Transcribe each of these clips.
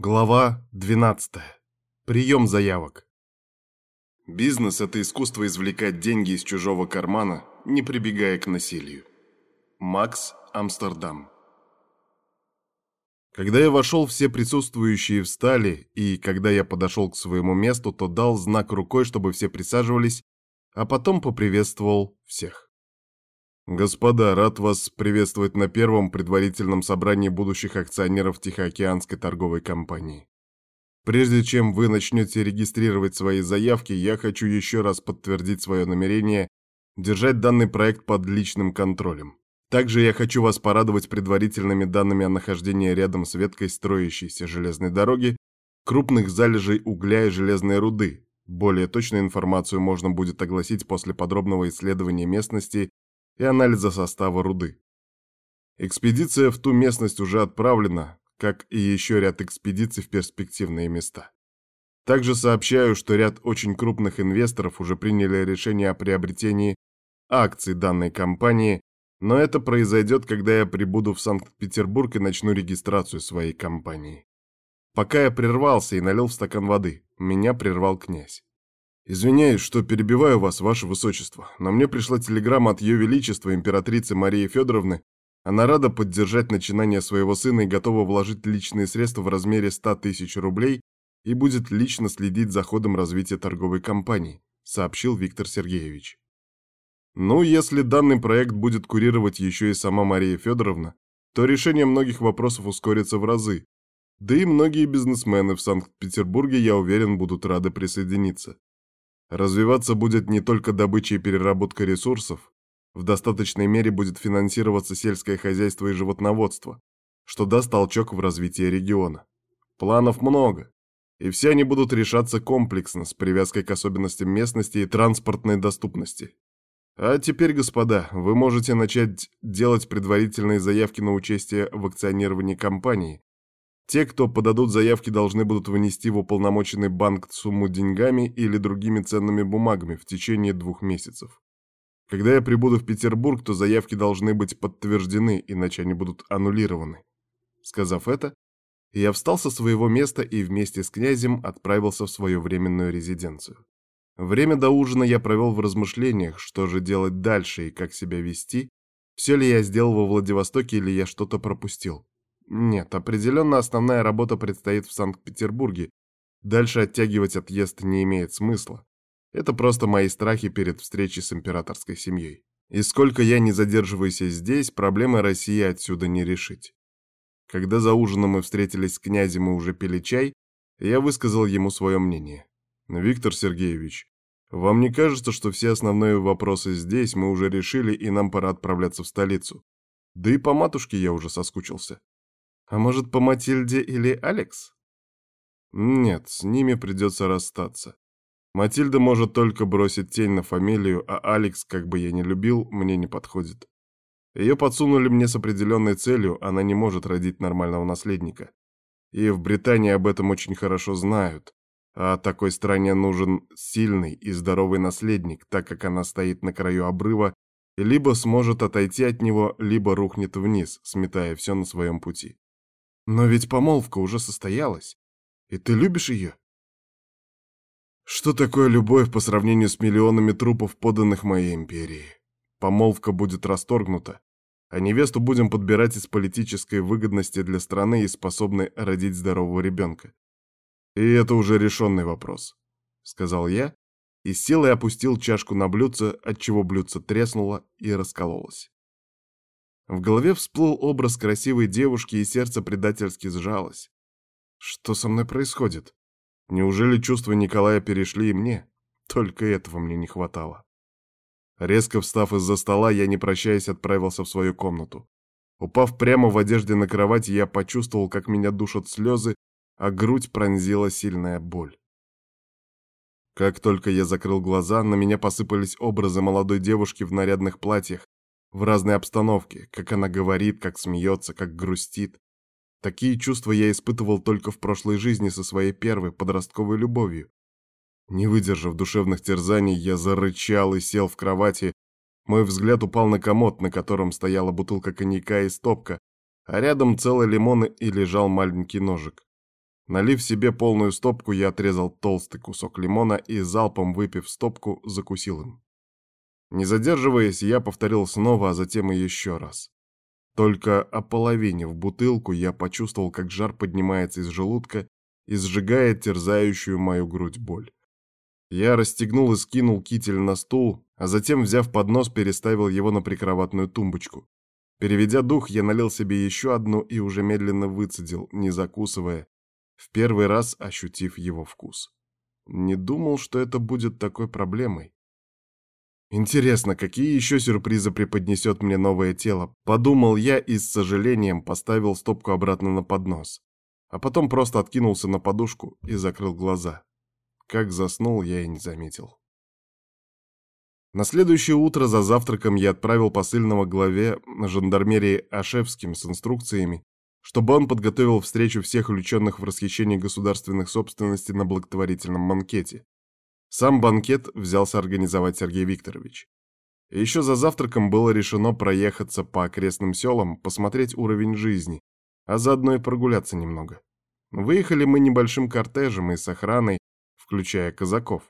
Глава 12. Прием заявок. Бизнес – это искусство извлекать деньги из чужого кармана, не прибегая к насилию. Макс Амстердам. Когда я вошел, все присутствующие встали, и когда я подошел к своему месту, то дал знак рукой, чтобы все присаживались, а потом поприветствовал всех. Господа, рад вас приветствовать на первом предварительном собрании будущих акционеров Тихоокеанской торговой компании. Прежде чем вы начнете регистрировать свои заявки, я хочу еще раз подтвердить свое намерение держать данный проект под личным контролем. Также я хочу вас порадовать предварительными данными о нахождении рядом с веткой строящейся железной дороги крупных залежей угля и железной руды. Более точную информацию можно будет огласить после подробного исследования местности и анализа состава руды. Экспедиция в ту местность уже отправлена, как и еще ряд экспедиций в перспективные места. Также сообщаю, что ряд очень крупных инвесторов уже приняли решение о приобретении акций данной компании, но это произойдет, когда я прибуду в Санкт-Петербург и начну регистрацию своей компании. Пока я прервался и налил в стакан воды, меня прервал князь. «Извиняюсь, что перебиваю вас, ваше высочество, но мне пришла телеграмма от ее величества, императрицы Марии Федоровны. Она рада поддержать начинание своего сына и готова вложить личные средства в размере 100 тысяч рублей и будет лично следить за ходом развития торговой компании», сообщил Виктор Сергеевич. Ну, если данный проект будет курировать еще и сама Мария Федоровна, то решение многих вопросов ускорится в разы. Да и многие бизнесмены в Санкт-Петербурге, я уверен, будут рады присоединиться. Развиваться будет не только добыча и переработка ресурсов, в достаточной мере будет финансироваться сельское хозяйство и животноводство, что даст толчок в развитии региона. Планов много, и все они будут решаться комплексно, с привязкой к особенностям местности и транспортной доступности. А теперь, господа, вы можете начать делать предварительные заявки на участие в акционировании компании, те, кто подадут заявки, должны будут внести в уполномоченный банк сумму деньгами или другими ценными бумагами в течение двух месяцев. Когда я прибуду в Петербург, то заявки должны быть подтверждены, иначе они будут аннулированы. Сказав это, я встал со своего места и вместе с князем отправился в свою временную резиденцию. Время до ужина я провел в размышлениях, что же делать дальше и как себя вести, все ли я сделал во Владивостоке или я что-то пропустил. Нет, определенно основная работа предстоит в Санкт-Петербурге. Дальше оттягивать отъезд не имеет смысла. Это просто мои страхи перед встречей с императорской семьей. И сколько я не задерживаюсь здесь, проблемы России отсюда не решить. Когда за ужином мы встретились с князем и уже пили чай, я высказал ему свое мнение. «Виктор Сергеевич, вам не кажется, что все основные вопросы здесь мы уже решили и нам пора отправляться в столицу? Да и по матушке я уже соскучился». А может, по Матильде или Алекс? Нет, с ними придется расстаться. Матильда может только бросить тень на фамилию, а Алекс, как бы я ни любил, мне не подходит. Ее подсунули мне с определенной целью, она не может родить нормального наследника. И в Британии об этом очень хорошо знают. А такой стране нужен сильный и здоровый наследник, так как она стоит на краю обрыва и либо сможет отойти от него, либо рухнет вниз, сметая все на своем пути. Но ведь помолвка уже состоялась. И ты любишь ее? Что такое любовь по сравнению с миллионами трупов, поданных моей империи? Помолвка будет расторгнута, а невесту будем подбирать из политической выгодности для страны и способной родить здорового ребенка. И это уже решенный вопрос, — сказал я, и силой опустил чашку на блюдце, отчего блюдце треснуло и раскололось. В голове всплыл образ красивой девушки, и сердце предательски сжалось. Что со мной происходит? Неужели чувства Николая перешли и мне? Только этого мне не хватало. Резко встав из-за стола, я, не прощаясь, отправился в свою комнату. Упав прямо в одежде на кровать, я почувствовал, как меня душат слезы, а грудь пронзила сильная боль. Как только я закрыл глаза, на меня посыпались образы молодой девушки в нарядных платьях, в разной обстановке, как она говорит, как смеется, как грустит. Такие чувства я испытывал только в прошлой жизни со своей первой подростковой любовью. Не выдержав душевных терзаний, я зарычал и сел в кровати. Мой взгляд упал на комод, на котором стояла бутылка коньяка и стопка, а рядом целый лимон и лежал маленький ножик. Налив себе полную стопку, я отрезал толстый кусок лимона и, залпом выпив стопку, закусил им. Не задерживаясь, я повторил снова, а затем и еще раз. Только ополовинив бутылку, я почувствовал, как жар поднимается из желудка и сжигает терзающую мою грудь боль. Я расстегнул и скинул китель на стул, а затем, взяв поднос, переставил его на прикроватную тумбочку. Переведя дух, я налил себе еще одну и уже медленно выцедил, не закусывая, в первый раз ощутив его вкус. Не думал, что это будет такой проблемой. Интересно, какие еще сюрпризы преподнесет мне новое тело, подумал я и с сожалением поставил стопку обратно на поднос. А потом просто откинулся на подушку и закрыл глаза. Как заснул, я и не заметил. На следующее утро за завтраком я отправил посыльного главе жандармерии Ашевским с инструкциями, чтобы он подготовил встречу всех увлеченных в расхищении государственных собственностей на благотворительном банкете. Сам банкет взялся организовать Сергей Викторович. Еще за завтраком было решено проехаться по окрестным селам, посмотреть уровень жизни, а заодно и прогуляться немного. Выехали мы небольшим кортежем и с охраной, включая казаков.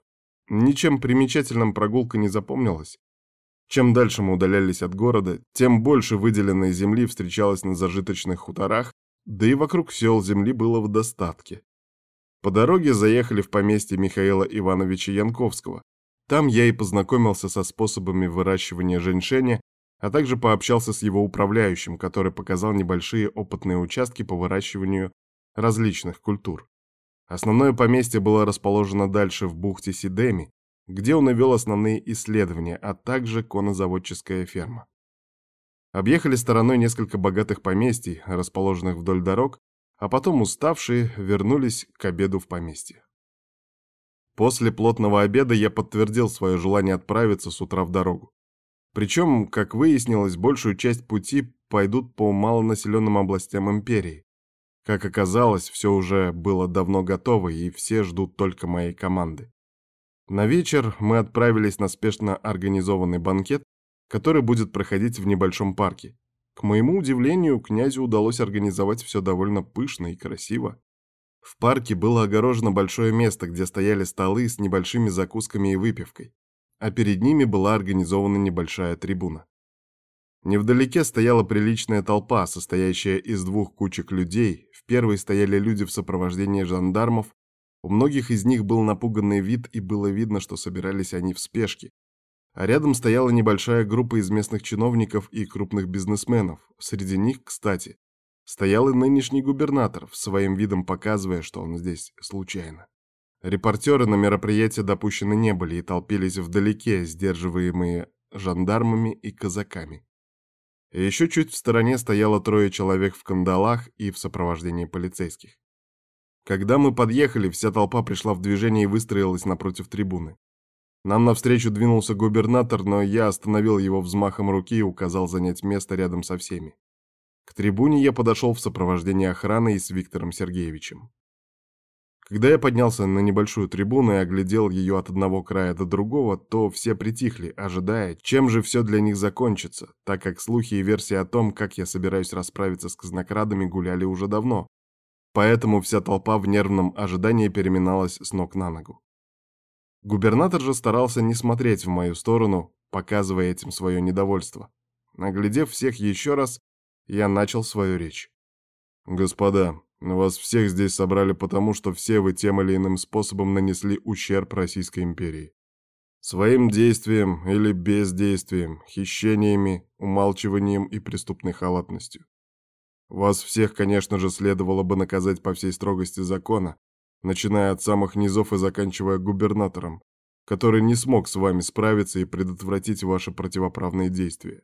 Ничем примечательным прогулка не запомнилась. Чем дальше мы удалялись от города, тем больше выделенной земли встречалось на зажиточных хуторах, да и вокруг сел земли было в достатке. По дороге заехали в поместье Михаила Ивановича Янковского. Там я и познакомился со способами выращивания женьшеня, а также пообщался с его управляющим, который показал небольшие опытные участки по выращиванию различных культур. Основное поместье было расположено дальше в бухте Сидеми, где он и вел основные исследования, а также конозаводческая ферма. Объехали стороной несколько богатых поместий, расположенных вдоль дорог, а потом уставшие вернулись к обеду в поместье. После плотного обеда я подтвердил свое желание отправиться с утра в дорогу. Причем, как выяснилось, большую часть пути пойдут по малонаселенным областям империи. Как оказалось, все уже было давно готово, и все ждут только моей команды. На вечер мы отправились на спешно организованный банкет, который будет проходить в небольшом парке. К моему удивлению, князю удалось организовать все довольно пышно и красиво. В парке было огорожено большое место, где стояли столы с небольшими закусками и выпивкой, а перед ними была организована небольшая трибуна. Невдалеке стояла приличная толпа, состоящая из двух кучек людей. В первой стояли люди в сопровождении жандармов, у многих из них был напуганный вид, и было видно, что собирались они в спешке. А рядом стояла небольшая группа из местных чиновников и крупных бизнесменов. Среди них, кстати, стоял и нынешний губернатор, своим видом показывая, что он здесь случайно. Репортеры на мероприятие допущены не были и толпились вдалеке, сдерживаемые жандармами и казаками. Еще чуть в стороне стояло трое человек в кандалах и в сопровождении полицейских. Когда мы подъехали, вся толпа пришла в движение и выстроилась напротив трибуны. Нам навстречу двинулся губернатор, но я остановил его взмахом руки и указал занять место рядом со всеми. К трибуне я подошел в сопровождении охраны и с Виктором Сергеевичем. Когда я поднялся на небольшую трибуну и оглядел ее от одного края до другого, то все притихли, ожидая, чем же все для них закончится, так как слухи и версии о том, как я собираюсь расправиться с казнокрадами, гуляли уже давно, Поэтому вся толпа в нервном ожидании переминалась с ног на ногу. Губернатор же старался не смотреть в мою сторону, показывая этим свое недовольство. Наглядев всех еще раз, я начал свою речь. «Господа, вас всех здесь собрали потому, что все вы тем или иным способом нанесли ущерб Российской империи. Своим действием или бездействием, хищениями, умалчиванием и преступной халатностью. Вас всех, конечно же, следовало бы наказать по всей строгости закона, начиная от самых низов и заканчивая губернатором, который не смог с вами справиться и предотвратить ваши противоправные действия.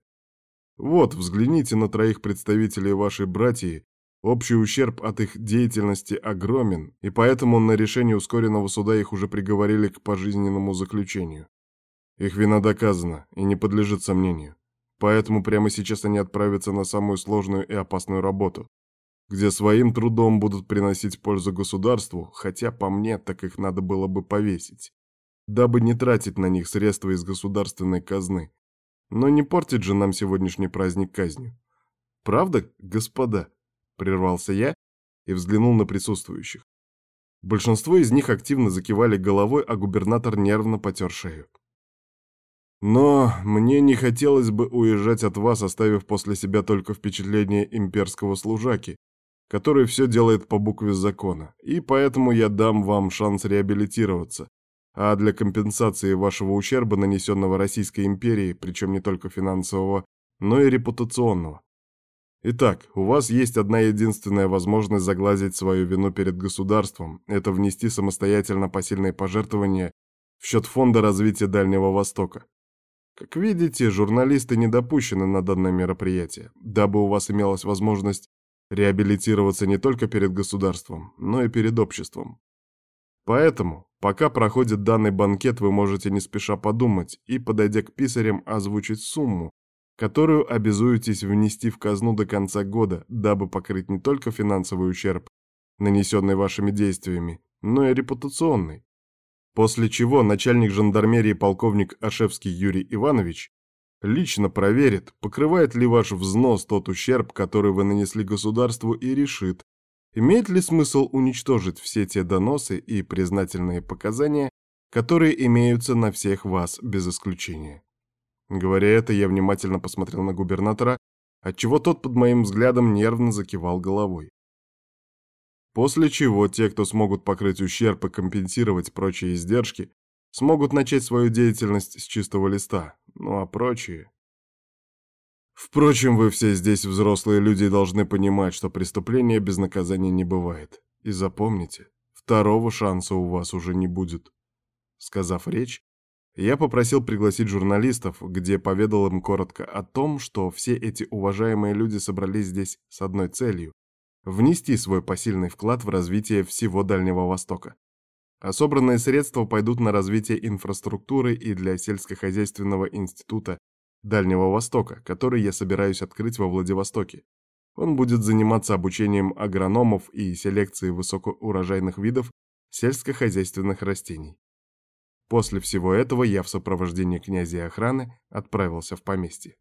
Вот, взгляните на троих представителей вашей братьи, общий ущерб от их деятельности огромен, и поэтому на решение ускоренного суда их уже приговорили к пожизненному заключению. Их вина доказана и не подлежит сомнению. Поэтому прямо сейчас они отправятся на самую сложную и опасную работу, где своим трудом будут приносить пользу государству, хотя по мне так их надо было бы повесить, дабы не тратить на них средства из государственной казны. Но не портить же нам сегодняшний праздник казнью. Правда, господа? Прервался я и взглянул на присутствующих. Большинство из них активно закивали головой, а губернатор нервно потер шею. Но мне не хотелось бы уезжать от вас, оставив после себя только впечатление имперского служаки, который все делает по букве закона, и поэтому я дам вам шанс реабилитироваться, а для компенсации вашего ущерба, нанесенного Российской империи, причем не только финансового, но и репутационного. Итак, у вас есть одна единственная возможность загладить свою вину перед государством, это внести самостоятельно посильные пожертвования в счет Фонда развития Дальнего Востока. Как видите, журналисты не допущены на данное мероприятие, дабы у вас имелась возможность реабилитироваться не только перед государством, но и перед обществом. Поэтому, пока проходит данный банкет, вы можете не спеша подумать и, подойдя к писарям, озвучить сумму, которую обязуетесь внести в казну до конца года, дабы покрыть не только финансовый ущерб, нанесенный вашими действиями, но и репутационный. После чего начальник жандармерии полковник Ашевский Юрий Иванович лично проверит, покрывает ли ваш взнос тот ущерб, который вы нанесли государству и решит, имеет ли смысл уничтожить все те доносы и признательные показания, которые имеются на всех вас без исключения. Говоря это, я внимательно посмотрел на губернатора, отчего тот под моим взглядом нервно закивал головой. После чего те, кто смогут покрыть ущерб и компенсировать прочие издержки, смогут начать свою деятельность с чистого листа, ну а прочие... Впрочем, вы все здесь взрослые люди должны понимать, что преступления без наказания не бывает. И запомните, второго шанса у вас уже не будет. Сказав речь, я попросил пригласить журналистов, где поведал им коротко о том, что все эти уважаемые люди собрались здесь с одной целью внести свой посильный вклад в развитие всего Дальнего Востока. А собранные средства пойдут на развитие инфраструктуры и для сельскохозяйственного института Дальнего Востока, который я собираюсь открыть во Владивостоке. Он будет заниматься обучением агрономов и селекцией высокоурожайных видов сельскохозяйственных растений. После всего этого я в сопровождении князя и охраны отправился в поместье.